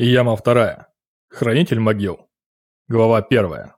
Яма вторая. Хранитель могил. Глава первая.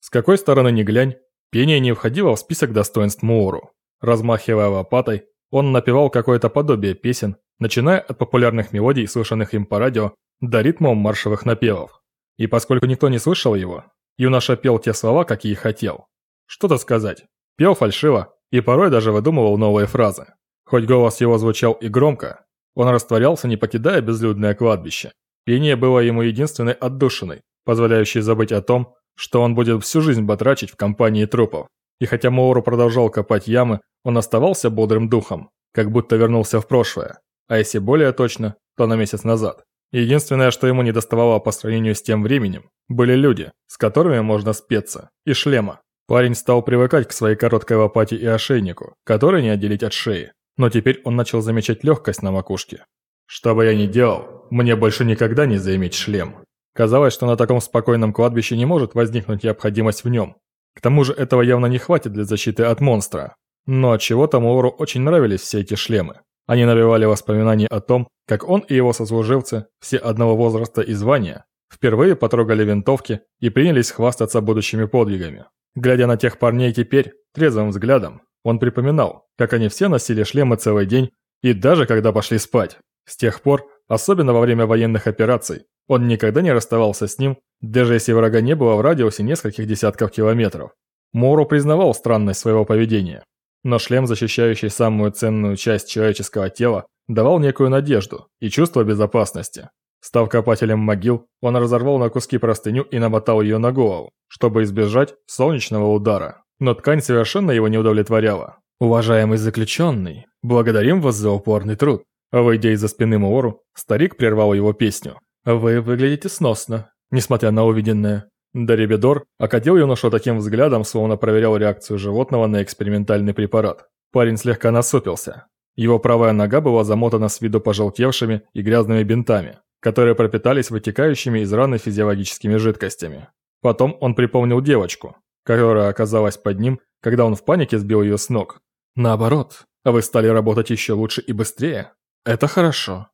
С какой стороны ни глянь, пение не входило в список достоинств Муору. Размахивая лопатой, он напевал какое-то подобие песен, начиная от популярных мелодий, слышанных им по радио, до ритмов маршевых напевов. И поскольку никто не слышал его, юноша пел те слова, какие хотел. Что-то сказать. Пел фальшиво и порой даже выдумывал новые фразы. Хоть голос его звучал и громко, он растворялся, не покидая безлюдное кладбище. Пение было ему единственной отдушиной, позволяющей забыть о том, что он будет всю жизнь батрачить в компании трупов. И хотя Моуру продолжал копать ямы, он оставался бодрым духом, как будто вернулся в прошлое, а если более точно, то на месяц назад. Единственное, что ему не доставало по сравнению с тем временем, были люди, с которыми можно спеться, и шлема. Парень стал привыкать к своей короткой лопате и ошейнику, который не отделить от шеи, но теперь он начал замечать легкость на макушке. Что бы я ни делал, мне больше никогда не заиметь шлем. Казалось, что на таком спокойном кладбище не может возникнуть необходимость в нем. К тому же этого явно не хватит для защиты от монстра. Но от чего-то Моуру очень нравились все эти шлемы. Они навевали воспоминания о том, как он и его сослуживцы, все одного возраста и звания, впервые потрогали винтовки и принялись хвастаться будущими подвигами. Глядя на тех парней теперь, трезвым взглядом, он припоминал, как они все носили шлемы целый день и даже когда пошли спать. С тех пор, особенно во время военных операций, он никогда не расставался с ним, даже если врага не было в радиусе нескольких десятков километров. Мору признавал странность своего поведения, но шлем, защищающий самую ценную часть человеческого тела, давал некую надежду и чувство безопасности. Став копателем могил, он разорвал на куски простыню и намотал ее на голову, чтобы избежать солнечного удара. Но ткань совершенно его не удовлетворяла. «Уважаемый заключенный, благодарим вас за упорный труд. Выйдя из-за спины Муору, старик прервал его песню. «Вы выглядите сносно, несмотря на увиденное». Дарибедор окатил юношу таким взглядом, словно проверял реакцию животного на экспериментальный препарат. Парень слегка насупился. Его правая нога была замотана с виду пожелтевшими и грязными бинтами, которые пропитались вытекающими из раны физиологическими жидкостями. Потом он припомнил девочку, которая оказалась под ним, когда он в панике сбил ее с ног. «Наоборот, вы стали работать еще лучше и быстрее. Это хорошо.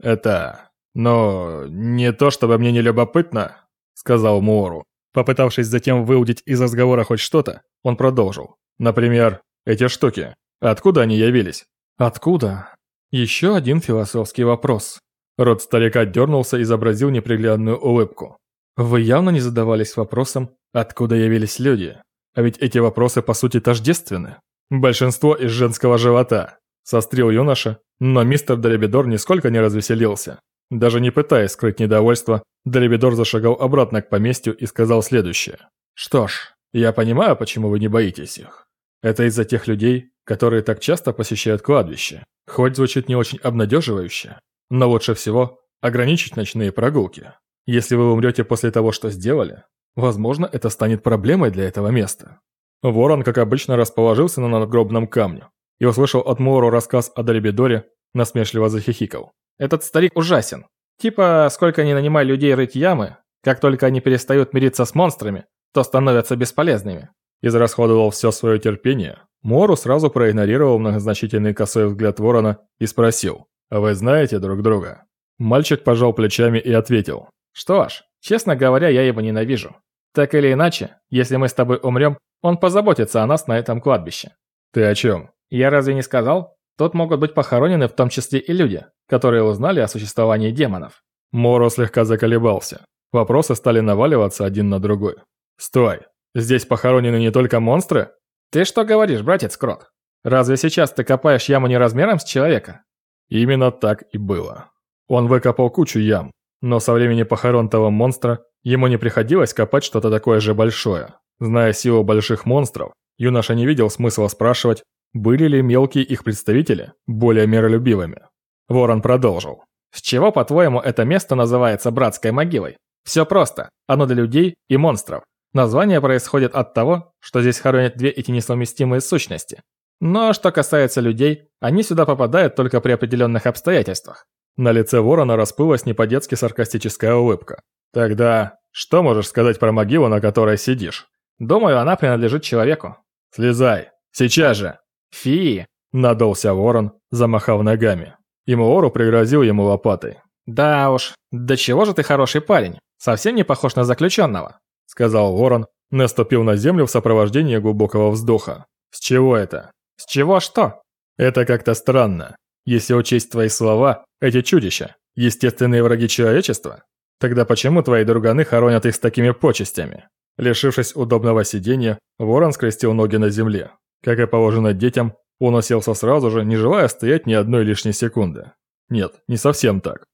Это... Но не то, чтобы мне не любопытно, сказал Муору. Попытавшись затем выудить из разговора хоть что-то, он продолжил. Например, эти штуки. Откуда они явились? Откуда? Еще один философский вопрос. Рот старика дернулся и изобразил неприглядную улыбку. Вы явно не задавались вопросом, откуда явились люди. А ведь эти вопросы по сути тождественны. Большинство из женского живота. Сострил юноша, но мистер Дребидор нисколько не развеселился. Даже не пытаясь скрыть недовольство, Дребидор зашагал обратно к поместью и сказал следующее. «Что ж, я понимаю, почему вы не боитесь их. Это из-за тех людей, которые так часто посещают кладбище. Хоть звучит не очень обнадеживающе, но лучше всего ограничить ночные прогулки. Если вы умрете после того, что сделали, возможно, это станет проблемой для этого места». Ворон, как обычно, расположился на надгробном камне, и услышал от Моро рассказ о Дорибидоре, насмешливо захихикал. «Этот старик ужасен. Типа, сколько ни нанимай людей рыть ямы, как только они перестают мириться с монстрами, то становятся бесполезными». Израсходовал все свое терпение, Мору сразу проигнорировал многозначительный косой взгляд ворона и спросил, «А вы знаете друг друга?» Мальчик пожал плечами и ответил, «Что ж, честно говоря, я его ненавижу. Так или иначе, если мы с тобой умрем, он позаботится о нас на этом кладбище». «Ты о чем?» Я разве не сказал? Тут могут быть похоронены в том числе и люди, которые узнали о существовании демонов. Моро слегка заколебался. Вопросы стали наваливаться один на другой. «Стой! Здесь похоронены не только монстры?» «Ты что говоришь, братец Крот? Разве сейчас ты копаешь яму не размером с человека?» Именно так и было. Он выкопал кучу ям, но со времени похорон того монстра ему не приходилось копать что-то такое же большое. Зная силу больших монстров, юноша не видел смысла спрашивать, были ли мелкие их представители более миролюбивыми? Ворон продолжил. С чего, по-твоему, это место называется братской могилой? Все просто. Оно для людей и монстров. Название происходит от того, что здесь хоронят две эти несовместимые сущности. Но что касается людей, они сюда попадают только при определенных обстоятельствах. На лице ворона расплылась не по-детски саркастическая улыбка. Тогда, что можешь сказать про могилу, на которой сидишь? Думаю, она принадлежит человеку. Слезай. Сейчас же. «Фи!» – надулся ворон, замахав ногами. И Муору пригрозил ему лопатой. «Да уж, да чего же ты хороший парень? Совсем не похож на заключенного», — сказал ворон, наступил на землю в сопровождении глубокого вздоха. «С чего это?» «С чего что?» «Это как-то странно. Если учесть твои слова, эти чудища, естественные враги человечества, тогда почему твои друганы хоронят их с такими почестями?» Лишившись удобного сидения, ворон скрестил ноги на земле. Как и положено детям, он уселся сразу же, не желая стоять ни одной лишней секунды. Нет, не совсем так.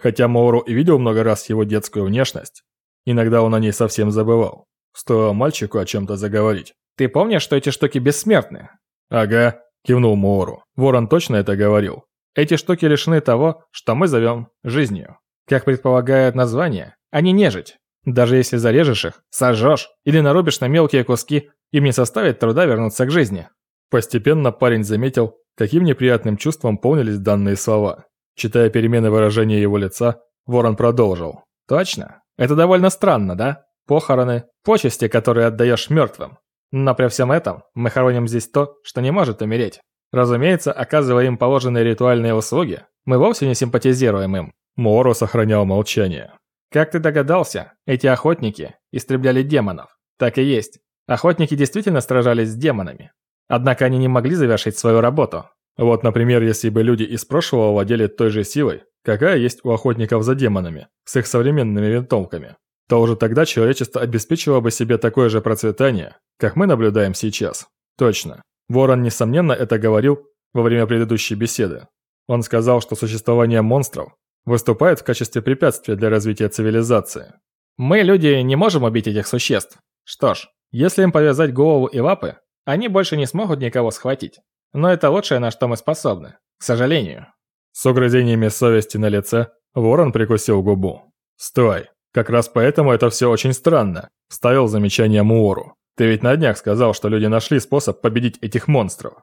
Хотя Моуру и видел много раз его детскую внешность, иногда он о ней совсем забывал. Стоило мальчику о чем-то заговорить. «Ты помнишь, что эти штуки бессмертны?» «Ага», – кивнул Моуру. Ворон точно это говорил. «Эти штуки лишены того, что мы зовем жизнью. Как предполагает название, они нежить. Даже если зарежешь их, сожжешь или нарубишь на мелкие куски, им не составит труда вернуться к жизни». Постепенно парень заметил, каким неприятным чувством полнились данные слова. Читая перемены выражения его лица, Ворон продолжил. «Точно. Это довольно странно, да? Похороны, почести, которые отдаешь мертвым. Но при всем этом мы хороним здесь то, что не может умереть. Разумеется, оказывая им положенные ритуальные услуги, мы вовсе не симпатизируем им». Моро сохранял молчание. «Как ты догадался, эти охотники истребляли демонов. Так и есть. Охотники действительно сражались с демонами. Однако они не могли завершить свою работу. Вот, например, если бы люди из прошлого владели той же силой, какая есть у охотников за демонами, с их современными винтовками, то уже тогда человечество обеспечило бы себе такое же процветание, как мы наблюдаем сейчас. Точно. Ворон, несомненно, это говорил во время предыдущей беседы. Он сказал, что существование монстров выступает в качестве препятствия для развития цивилизации. Мы, люди, не можем убить этих существ. Что ж, если им повязать голову и лапы, они больше не смогут никого схватить. Но это лучшее, на что мы способны. К сожалению. С угрызениями совести на лице, ворон прикусил губу. «Стой. Как раз поэтому это все очень странно», – вставил замечание Муору. «Ты ведь на днях сказал, что люди нашли способ победить этих монстров».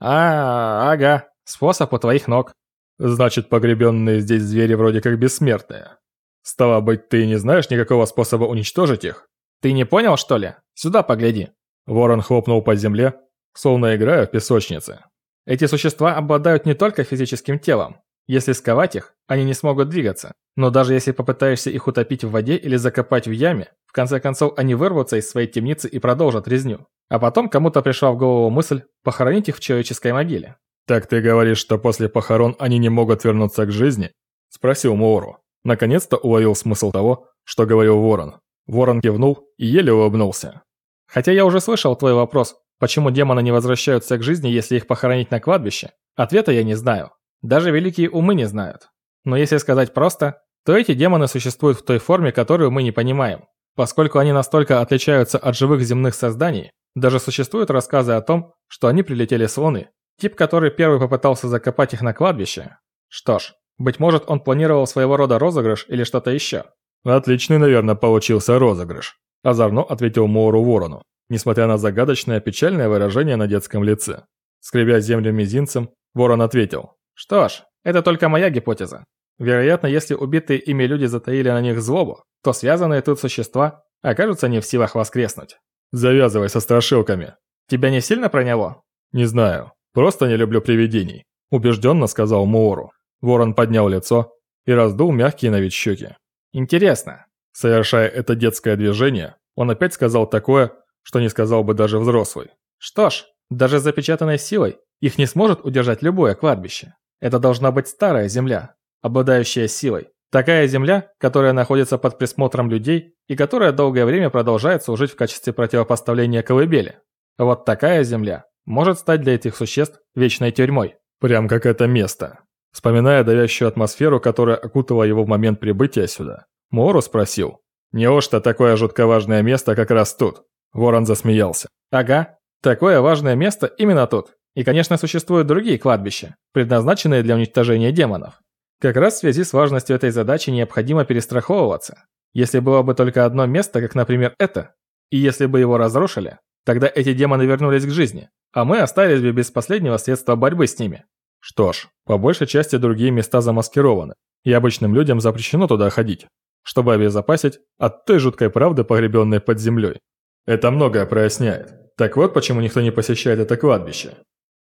«А, ага. Способ у твоих ног». «Значит, погребенные здесь звери вроде как бессмертные. Стало быть, ты не знаешь никакого способа уничтожить их?» «Ты не понял, что ли? Сюда погляди». Ворон хлопнул по земле, словно играя в песочнице. Эти существа обладают не только физическим телом. Если сковать их, они не смогут двигаться. Но даже если попытаешься их утопить в воде или закопать в яме, в конце концов они вырвутся из своей темницы и продолжат резню. А потом кому-то пришла в голову мысль похоронить их в человеческой могиле. «Так ты говоришь, что после похорон они не могут вернуться к жизни?» – спросил Моуру. Наконец-то уловил смысл того, что говорил Ворон. Ворон кивнул и еле улыбнулся. «Хотя я уже слышал твой вопрос Почему демоны не возвращаются к жизни, если их похоронить на кладбище? Ответа я не знаю. Даже великие умы не знают. Но если сказать просто, то эти демоны существуют в той форме, которую мы не понимаем. Поскольку они настолько отличаются от живых земных созданий, даже существуют рассказы о том, что они прилетели с Луны. Тип, который первый попытался закопать их на кладбище. Что ж, быть может он планировал своего рода розыгрыш или что-то еще. Отличный, наверное, получился розыгрыш. Озорно ответил Моуру Ворону несмотря на загадочное печальное выражение на детском лице. Скребя землю мизинцем, ворон ответил. «Что ж, это только моя гипотеза. Вероятно, если убитые ими люди затаили на них злобу, то связанные тут существа окажутся не в силах воскреснуть». «Завязывай со страшилками». «Тебя не сильно проняло?» «Не знаю. Просто не люблю привидений», – убежденно сказал Муору. Ворон поднял лицо и раздул мягкие на вид щеки. «Интересно». Совершая это детское движение, он опять сказал такое, что не сказал бы даже взрослый. Что ж, даже запечатанной силой их не сможет удержать любое кладбище. Это должна быть старая земля, обладающая силой. Такая земля, которая находится под присмотром людей и которая долгое время продолжает служить в качестве противопоставления колыбели. Вот такая земля может стать для этих существ вечной тюрьмой. Прям как это место. Вспоминая давящую атмосферу, которая окутала его в момент прибытия сюда, Мору спросил, «Неужто такое жутко важное место как раз тут?» Ворон засмеялся. Ага, такое важное место именно тут. И, конечно, существуют другие кладбища, предназначенные для уничтожения демонов. Как раз в связи с важностью этой задачи необходимо перестраховываться. Если было бы только одно место, как, например, это, и если бы его разрушили, тогда эти демоны вернулись к жизни, а мы остались бы без последнего средства борьбы с ними. Что ж, по большей части другие места замаскированы, и обычным людям запрещено туда ходить, чтобы обезопасить от той жуткой правды, погребенной под землей. Это многое проясняет. Так вот почему никто не посещает это кладбище.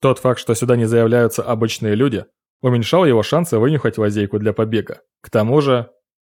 Тот факт, что сюда не заявляются обычные люди, уменьшал его шансы вынюхать лазейку для побега. К тому же...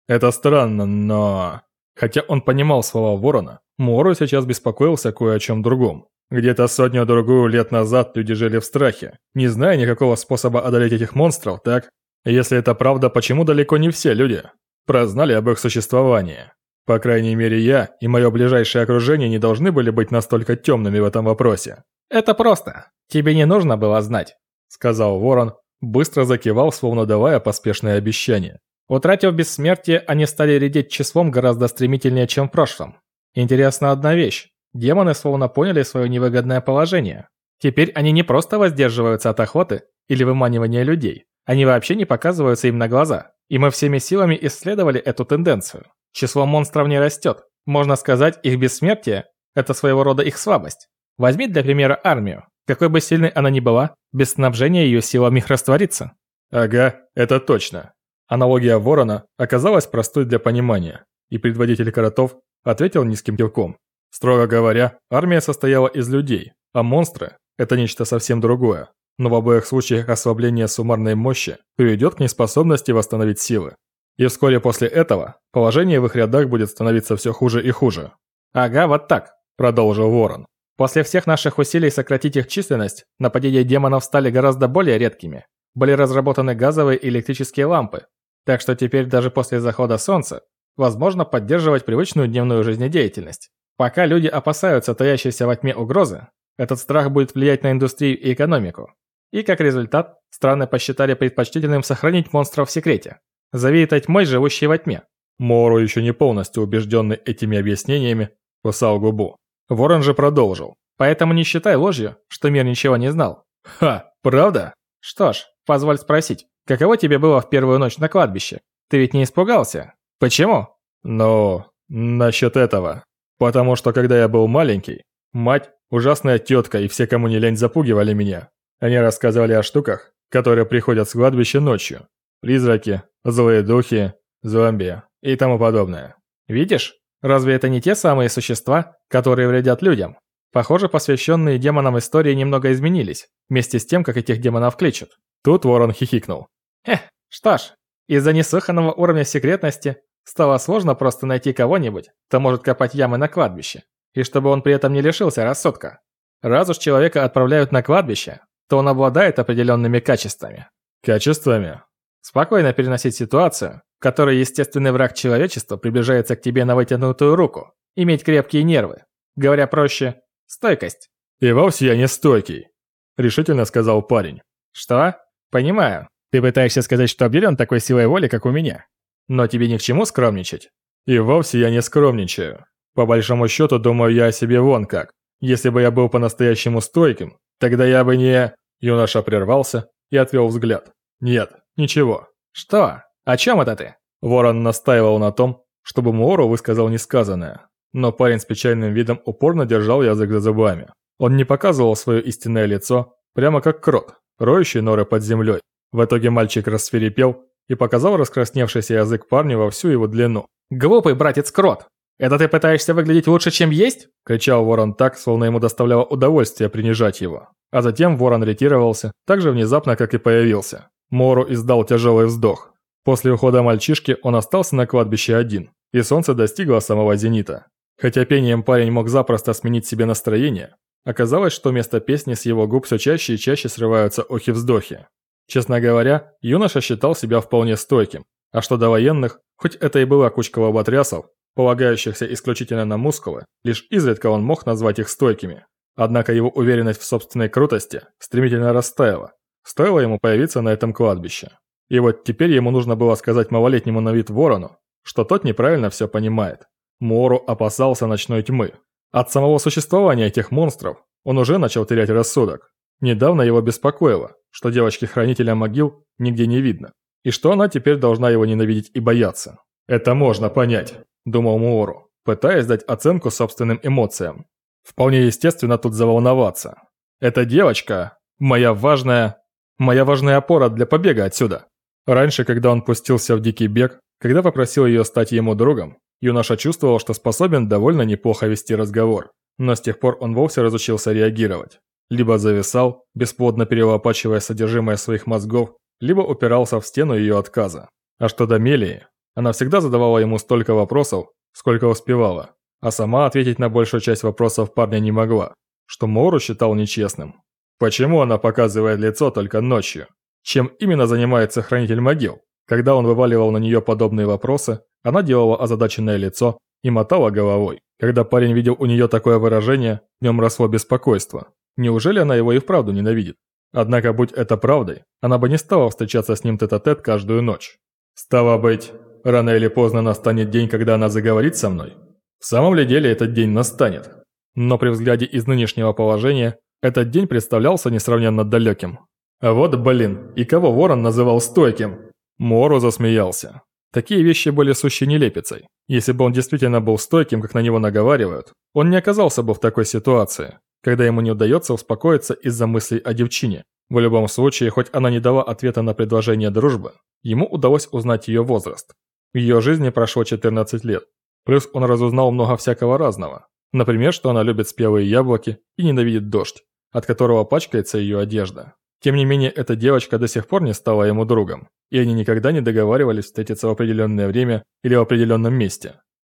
Это странно, но... Хотя он понимал слова ворона, Муору сейчас беспокоился кое о чем другом. Где-то сотню-другую лет назад люди жили в страхе, не зная никакого способа одолеть этих монстров, так? Если это правда, почему далеко не все люди прознали об их существовании? По крайней мере, я и мое ближайшее окружение не должны были быть настолько темными в этом вопросе. «Это просто. Тебе не нужно было знать», — сказал Ворон, быстро закивал, словно давая поспешное обещание. Утратив бессмертие, они стали редеть числом гораздо стремительнее, чем в прошлом. Интересна одна вещь. Демоны словно поняли свое невыгодное положение. Теперь они не просто воздерживаются от охоты или выманивания людей, они вообще не показываются им на глаза. И мы всеми силами исследовали эту тенденцию. Число монстров не растет. Можно сказать, их бессмертие – это своего рода их слабость. Возьми для примера армию. Какой бы сильной она ни была, без снабжения ее сила них растворится. Ага, это точно. Аналогия ворона оказалась простой для понимания, и предводитель коротов ответил низким кивком. Строго говоря, армия состояла из людей, а монстры – это нечто совсем другое. Но в обоих случаях ослабление суммарной мощи приведет к неспособности восстановить силы. И вскоре после этого положение в их рядах будет становиться все хуже и хуже. «Ага, вот так», – продолжил Ворон. «После всех наших усилий сократить их численность, нападения демонов стали гораздо более редкими. Были разработаны газовые и электрические лампы, так что теперь даже после захода солнца возможно поддерживать привычную дневную жизнедеятельность. Пока люди опасаются таящейся во тьме угрозы, этот страх будет влиять на индустрию и экономику. И как результат, страны посчитали предпочтительным сохранить монстров в секрете, завеятой тьмой, живущей во тьме. Мору, еще не полностью убежденный этими объяснениями, кусал губу. Ворон же продолжил. Поэтому не считай ложью, что мир ничего не знал. Ха, правда? Что ж, позволь спросить, каково тебе было в первую ночь на кладбище? Ты ведь не испугался? Почему? Ну, насчет этого. Потому что когда я был маленький, мать, ужасная тетка и все, кому не лень, запугивали меня. Они рассказывали о штуках, которые приходят с кладбища ночью. Призраки, злые духи, зомби и тому подобное. Видишь, разве это не те самые существа, которые вредят людям? Похоже, посвященные демонам истории немного изменились, вместе с тем, как этих демонов кличут. Тут ворон хихикнул. Эх, что ж, из-за неслыханного уровня секретности стало сложно просто найти кого-нибудь, кто может копать ямы на кладбище, и чтобы он при этом не лишился рассудка. Раз уж человека отправляют на кладбище, то он обладает определенными качествами. Качествами? Спокойно переносить ситуацию, в которой естественный враг человечества приближается к тебе на вытянутую руку, иметь крепкие нервы. Говоря проще, стойкость. «И вовсе я не стойкий», – решительно сказал парень. «Что? Понимаю. Ты пытаешься сказать, что обделен такой силой воли, как у меня. Но тебе ни к чему скромничать». «И вовсе я не скромничаю. По большому счету, думаю я о себе вон как. Если бы я был по-настоящему стойким, тогда я бы не...» Юноша прервался и отвел взгляд. «Нет, ничего». «Что? О чем это ты?» Ворон настаивал на том, чтобы Муору высказал несказанное. Но парень с печальным видом упорно держал язык за зубами. Он не показывал свое истинное лицо, прямо как крот, роющий норы под землей. В итоге мальчик расферепел и показал раскрасневшийся язык парню во всю его длину. «Глупый братец крот! Это ты пытаешься выглядеть лучше, чем есть?» Кричал ворон так, словно ему доставляло удовольствие принижать его. А затем ворон ретировался, так же внезапно, как и появился. Мору издал тяжелый вздох. После ухода мальчишки он остался на кладбище один, и солнце достигло самого зенита. Хотя пением парень мог запросто сменить себе настроение, оказалось, что вместо песни с его губ все чаще и чаще срываются охи-вздохи. Честно говоря, юноша считал себя вполне стойким, а что до военных, хоть это и была кучка лоботрясов, полагающихся исключительно на мускулы, лишь изредка он мог назвать их стойкими. Однако его уверенность в собственной крутости стремительно растаяла, стоило ему появиться на этом кладбище. И вот теперь ему нужно было сказать малолетнему на вид ворону, что тот неправильно все понимает. Мору опасался ночной тьмы. От самого существования этих монстров он уже начал терять рассудок. Недавно его беспокоило, что девочки-хранителя могил нигде не видно, и что она теперь должна его ненавидеть и бояться. «Это можно понять», – думал Муору, пытаясь дать оценку собственным эмоциям. Вполне естественно тут заволноваться. Эта девочка – моя важная... моя важная опора для побега отсюда. Раньше, когда он пустился в дикий бег, когда попросил ее стать ему другом, юноша чувствовал, что способен довольно неплохо вести разговор. Но с тех пор он вовсе разучился реагировать. Либо зависал, бесплодно перелопачивая содержимое своих мозгов, либо упирался в стену ее отказа. А что до Мелии, она всегда задавала ему столько вопросов, сколько успевала, а сама ответить на большую часть вопросов парня не могла, что Мору считал нечестным. Почему она показывает лицо только ночью? Чем именно занимается хранитель могил? Когда он вываливал на нее подобные вопросы, она делала озадаченное лицо и мотала головой. Когда парень видел у нее такое выражение, в нем росло беспокойство. Неужели она его и вправду ненавидит? Однако, будь это правдой, она бы не стала встречаться с ним тет-а-тет -тет каждую ночь. Стало быть, рано или поздно настанет день, когда она заговорит со мной? В самом ли деле этот день настанет? Но при взгляде из нынешнего положения, этот день представлялся несравненно далеким. А вот, блин, и кого Ворон называл стойким? Мору засмеялся. Такие вещи были сущей нелепицей. Если бы он действительно был стойким, как на него наговаривают, он не оказался бы в такой ситуации, когда ему не удается успокоиться из-за мыслей о девчине. В любом случае, хоть она не дала ответа на предложение дружбы, ему удалось узнать ее возраст. В ее жизни прошло 14 лет. Плюс он разузнал много всякого разного. Например, что она любит спелые яблоки и ненавидит дождь, от которого пачкается ее одежда. Тем не менее, эта девочка до сих пор не стала ему другом, и они никогда не договаривались встретиться в определенное время или в определенном месте.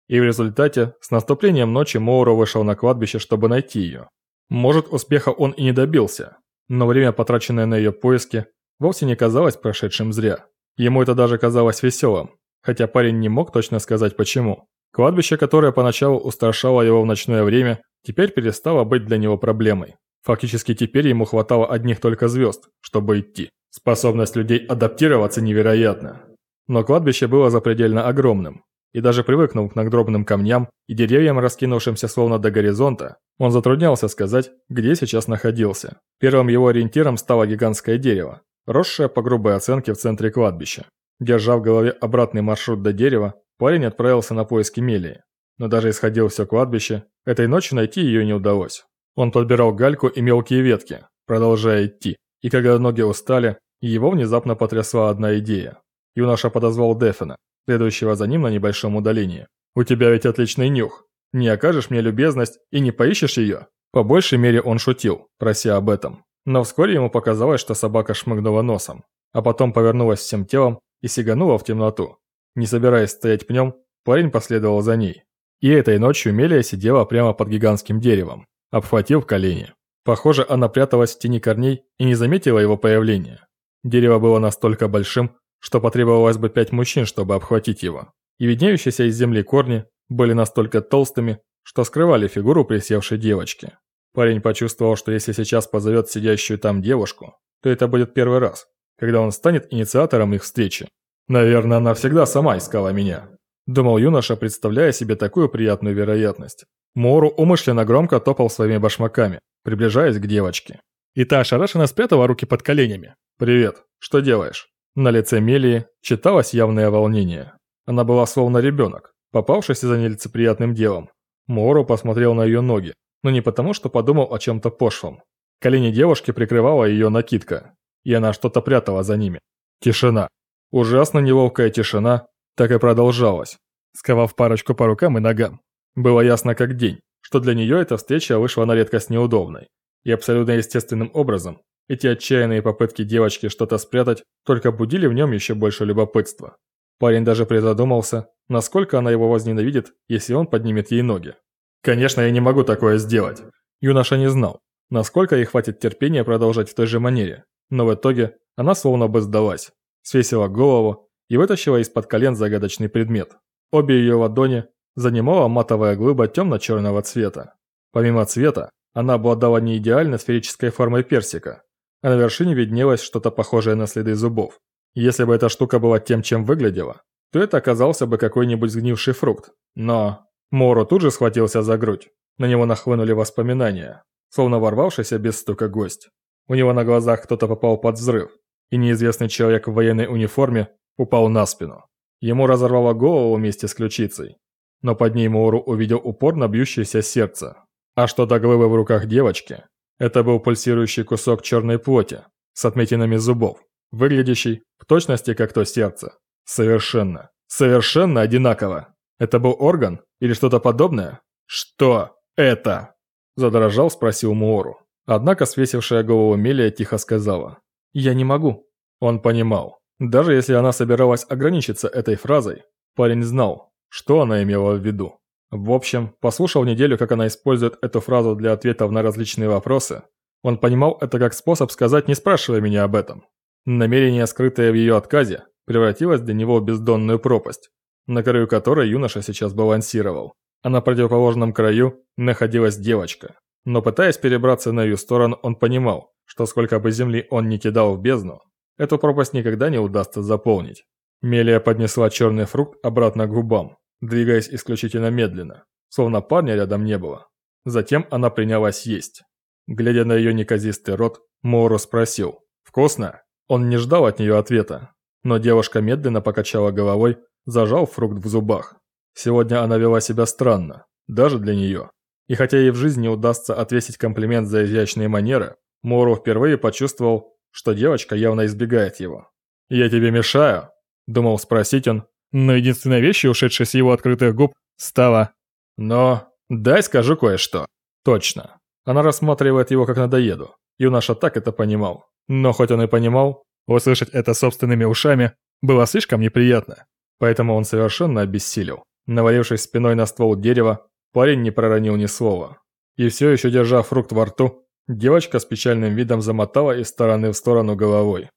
И в результате, с наступлением ночи Моуро вышел на кладбище, чтобы найти ее. Может, успеха он и не добился, но время, потраченное на ее поиски, вовсе не казалось прошедшим зря. Ему это даже казалось веселым, хотя парень не мог точно сказать почему. Кладбище, которое поначалу устрашало его в ночное время, теперь перестало быть для него проблемой. Фактически теперь ему хватало одних только звезд, чтобы идти. Способность людей адаптироваться невероятна. Но кладбище было запредельно огромным. И даже привыкнув к надгробным камням и деревьям, раскинувшимся словно до горизонта, он затруднялся сказать, где сейчас находился. Первым его ориентиром стало гигантское дерево, росшее по грубой оценке в центре кладбища. Держа в голове обратный маршрут до дерева, парень отправился на поиски Мелии. Но даже исходил все кладбище, этой ночью найти ее не удалось. Он подбирал гальку и мелкие ветки, продолжая идти, и когда ноги устали, его внезапно потрясла одна идея. Юноша подозвал Дефена, следующего за ним на небольшом удалении. «У тебя ведь отличный нюх. Не окажешь мне любезность и не поищешь ее?» По большей мере он шутил, прося об этом. Но вскоре ему показалось, что собака шмыгнула носом, а потом повернулась всем телом и сиганула в темноту. Не собираясь стоять пнем, парень последовал за ней. И этой ночью Мелия сидела прямо под гигантским деревом обхватил колени. Похоже, она пряталась в тени корней и не заметила его появления. Дерево было настолько большим, что потребовалось бы пять мужчин, чтобы обхватить его. И виднеющиеся из земли корни были настолько толстыми, что скрывали фигуру присевшей девочки. Парень почувствовал, что если сейчас позовет сидящую там девушку, то это будет первый раз, когда он станет инициатором их встречи. Наверное, она всегда сама искала меня. Думал юноша, представляя себе такую приятную вероятность. Мору умышленно громко топал своими башмаками, приближаясь к девочке. И та ошарашенно спрятала руки под коленями. «Привет, что делаешь?» На лице Мелии читалось явное волнение. Она была словно ребенок, попавшийся за нелицеприятным делом. Мору посмотрел на ее ноги, но не потому, что подумал о чем-то пошлом. Колени девушки прикрывала ее накидка, и она что-то прятала за ними. Тишина. Ужасно неловкая тишина так и продолжалась, сковав парочку по рукам и ногам. Было ясно как день, что для нее эта встреча вышла на редкость неудобной. И абсолютно естественным образом эти отчаянные попытки девочки что-то спрятать только будили в нем еще больше любопытства. Парень даже призадумался, насколько она его возненавидит, если он поднимет ей ноги. Конечно, я не могу такое сделать. Юноша не знал, насколько ей хватит терпения продолжать в той же манере, но в итоге она словно бы сдалась, свесила голову и вытащила из-под колен загадочный предмет. Обе ее ладони занимала матовая глыба темно-черного цвета. Помимо цвета, она обладала не идеально сферической формой персика, а на вершине виднелось что-то похожее на следы зубов. Если бы эта штука была тем, чем выглядела, то это оказался бы какой-нибудь сгнивший фрукт. Но Моро тут же схватился за грудь. На него нахлынули воспоминания, словно ворвавшийся без стука гость. У него на глазах кто-то попал под взрыв, и неизвестный человек в военной униформе упал на спину. Ему разорвало голову вместе с ключицей но под ней Моуру увидел упорно бьющееся сердце. А что до глыбы в руках девочки, это был пульсирующий кусок черной плоти с отметинами зубов, выглядящий в точности как то сердце. Совершенно, совершенно одинаково. Это был орган или что-то подобное? Что это? Задрожал, спросил Муору. Однако свесившая голову Мелия тихо сказала. «Я не могу». Он понимал, даже если она собиралась ограничиться этой фразой, парень знал, что она имела в виду. В общем, послушав неделю, как она использует эту фразу для ответов на различные вопросы, он понимал это как способ сказать «не спрашивай меня об этом». Намерение, скрытое в ее отказе, превратилось для него в бездонную пропасть, на краю которой юноша сейчас балансировал. А на противоположном краю находилась девочка. Но пытаясь перебраться на ее сторону, он понимал, что сколько бы земли он ни кидал в бездну, эту пропасть никогда не удастся заполнить. Мелия поднесла черный фрукт обратно к губам, двигаясь исключительно медленно, словно парня рядом не было. Затем она принялась есть. Глядя на ее неказистый рот, Моуру спросил «Вкусно?». Он не ждал от нее ответа, но девушка медленно покачала головой, зажал фрукт в зубах. Сегодня она вела себя странно, даже для нее. И хотя ей в жизни удастся отвесить комплимент за изящные манеры, Моуру впервые почувствовал, что девочка явно избегает его. «Я тебе мешаю?» – думал спросить он, но единственной вещью, ушедшей с его открытых губ, стала «Но дай скажу кое-что». Точно. Она рассматривает его как надоеду. Юноша так это понимал. Но хоть он и понимал, услышать это собственными ушами было слишком неприятно. Поэтому он совершенно обессилел. Навалившись спиной на ствол дерева, парень не проронил ни слова. И все еще держа фрукт во рту, девочка с печальным видом замотала из стороны в сторону головой.